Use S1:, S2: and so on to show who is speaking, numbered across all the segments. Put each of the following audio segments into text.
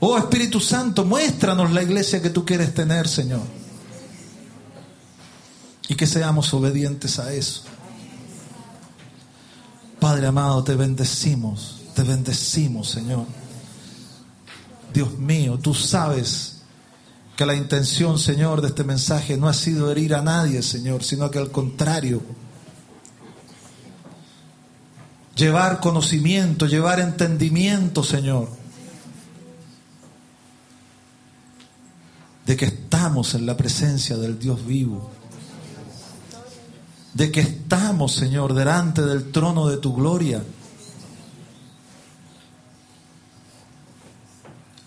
S1: Oh Espíritu Santo, muéstranos la iglesia que tú quieres tener, Señor. Y que seamos obedientes a eso. Padre amado, te bendecimos, te bendecimos, Señor. Dios mío, tú sabes que la intención, Señor, de este mensaje no ha sido herir a nadie, Señor, sino que al contrario, llevar conocimiento, llevar entendimiento, Señor, de que en la presencia del Dios vivo, de que estamos, Señor, delante del trono de tu gloria.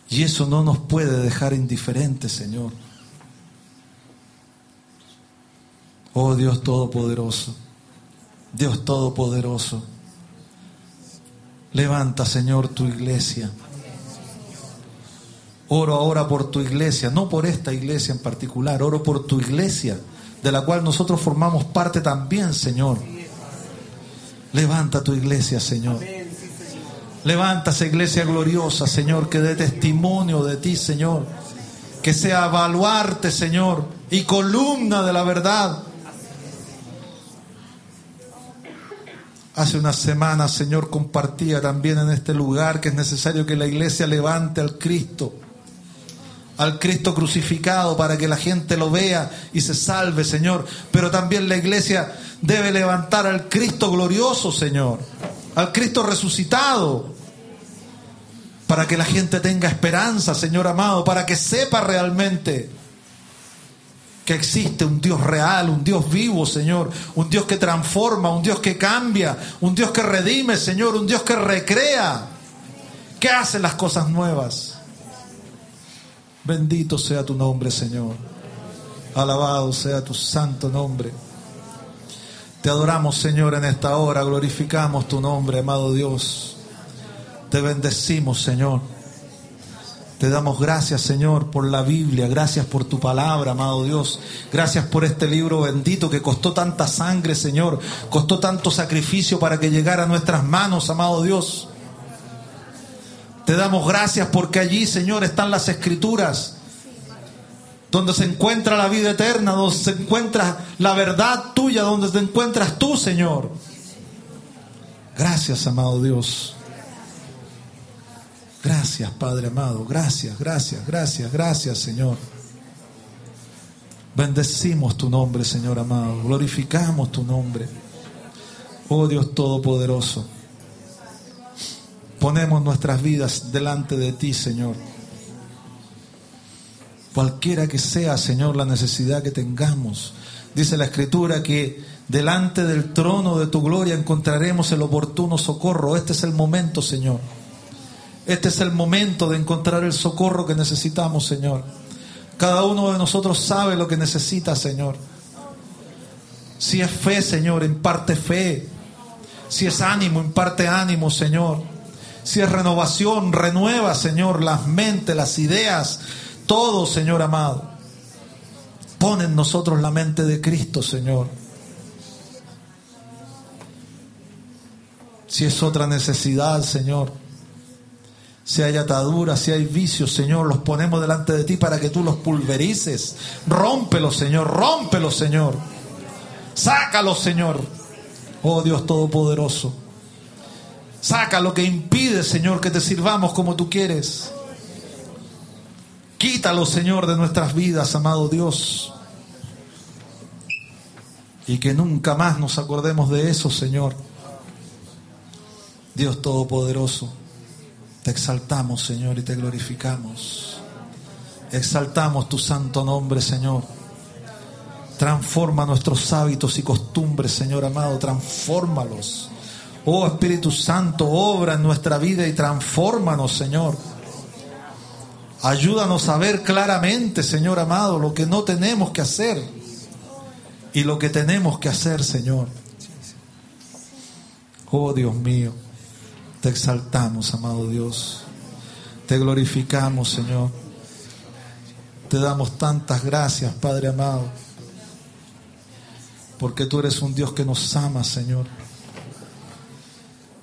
S1: Y eso no nos puede dejar indiferentes, Señor. Oh Dios Todopoderoso, Dios Todopoderoso. Levanta, Señor, tu iglesia. Oro ahora por tu iglesia, no por esta iglesia en particular, oro por tu iglesia, de la cual nosotros formamos parte también, Señor. Levanta tu iglesia, Señor. Levanta esa iglesia gloriosa, Señor, que dé testimonio de ti, Señor. Que sea baluarte, Señor, y columna de la verdad Hace unas semanas, Señor, compartía también en este lugar que es necesario que la iglesia levante al Cristo, al Cristo crucificado para que la gente lo vea y se salve, Señor. Pero también la iglesia debe levantar al Cristo glorioso, Señor, al Cristo resucitado, para que la gente tenga esperanza, Señor amado, para que sepa realmente que existe un Dios real, un Dios vivo, Señor, un Dios que transforma, un Dios que cambia, un Dios que redime, Señor, un Dios que recrea, que hace las cosas nuevas. Bendito sea tu nombre, Señor. Alabado sea tu santo nombre. Te adoramos, Señor, en esta hora. Glorificamos tu nombre, amado Dios. Te bendecimos, Señor. Te damos gracias, Señor, por la Biblia. Gracias por tu palabra, amado Dios. Gracias por este libro bendito que costó tanta sangre, Señor. Costó tanto sacrificio para que llegara a nuestras manos, amado Dios. Te damos gracias porque allí, Señor, están las escrituras. Donde se encuentra la vida eterna, donde se encuentra la verdad tuya, donde te encuentras tú, Señor. Gracias, amado Dios. Gracias, Padre amado. Gracias, gracias, gracias, gracias, Señor. Bendecimos tu nombre, Señor amado. Glorificamos tu nombre. Oh Dios Todopoderoso. Ponemos nuestras vidas delante de ti, Señor. Cualquiera que sea, Señor, la necesidad que tengamos. Dice la Escritura que delante del trono de tu gloria encontraremos el oportuno socorro. Este es el momento, Señor. Este es el momento de encontrar el socorro que necesitamos, Señor. Cada uno de nosotros sabe lo que necesita, Señor. Si es fe, Señor, imparte fe. Si es ánimo, imparte ánimo, Señor. Si es renovación, renueva, Señor, las mentes, las ideas, todo, Señor amado. Pon en nosotros la mente de Cristo, Señor. Si es otra necesidad, Señor si hay ataduras, si hay vicios, Señor, los ponemos delante de ti para que tú los pulverices. Rómpelos, Señor, rómpelos, Señor. Sácalos, Señor. Oh Dios Todopoderoso. Saca lo que impide, Señor, que te sirvamos como tú quieres. Quítalo, Señor, de nuestras vidas, amado Dios. Y que nunca más nos acordemos de eso, Señor. Dios Todopoderoso. Te exaltamos, Señor, y te glorificamos. Exaltamos tu santo nombre, Señor. Transforma nuestros hábitos y costumbres, Señor amado, transfórmalos. Oh Espíritu Santo, obra en nuestra vida y transfórmanos, Señor. Ayúdanos a ver claramente, Señor amado, lo que no tenemos que hacer y lo que tenemos que hacer, Señor. Oh Dios mío. Te exaltamos, amado Dios. Te glorificamos, Señor. Te damos tantas gracias, Padre amado. Porque tú eres un Dios que nos ama, Señor.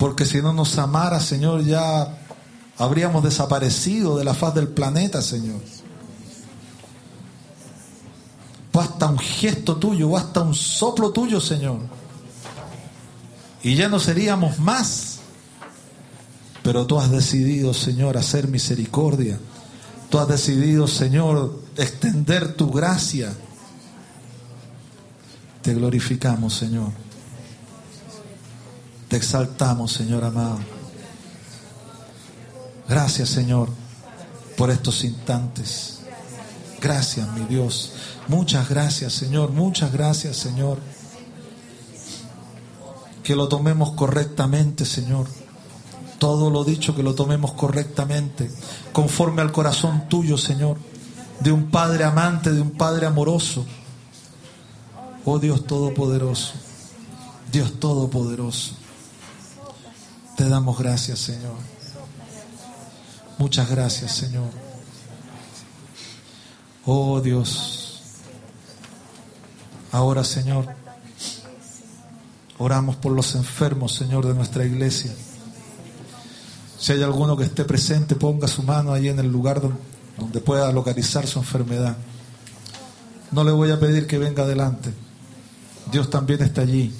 S1: Porque si no nos amara, Señor, ya habríamos desaparecido de la faz del planeta, Señor. Basta un gesto tuyo, basta un soplo tuyo, Señor. Y ya no seríamos más. Pero tú has decidido, Señor, hacer misericordia. Tú has decidido, Señor, extender tu gracia. Te glorificamos, Señor. Exaltamos, Señor amado. Gracias, Señor, por estos instantes. Gracias, mi Dios. Muchas gracias, Señor. Muchas gracias, Señor. Que lo tomemos correctamente, Señor. Todo lo dicho, que lo tomemos correctamente, conforme al corazón tuyo, Señor, de un Padre amante, de un Padre amoroso. Oh Dios Todopoderoso, Dios Todopoderoso, te damos gracias, Señor. Muchas gracias, Señor. Oh Dios, ahora, Señor, oramos por los enfermos, Señor, de nuestra iglesia. Si hay alguno que esté presente, ponga su mano ahí en el lugar donde, pueda localizar su enfermedad. No le voy a pedir que venga adelante. Dios también está allí.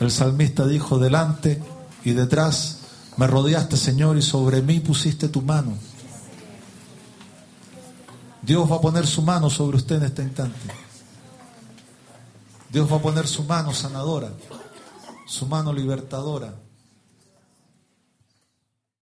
S1: El salmista dijo, delante y detrás me rodeaste, Señor, y sobre mí pusiste tu mano. Dios va a poner su mano sobre usted en este instante. Dios va a poner su mano sanadora, su mano libertadora